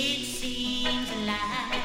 It seems like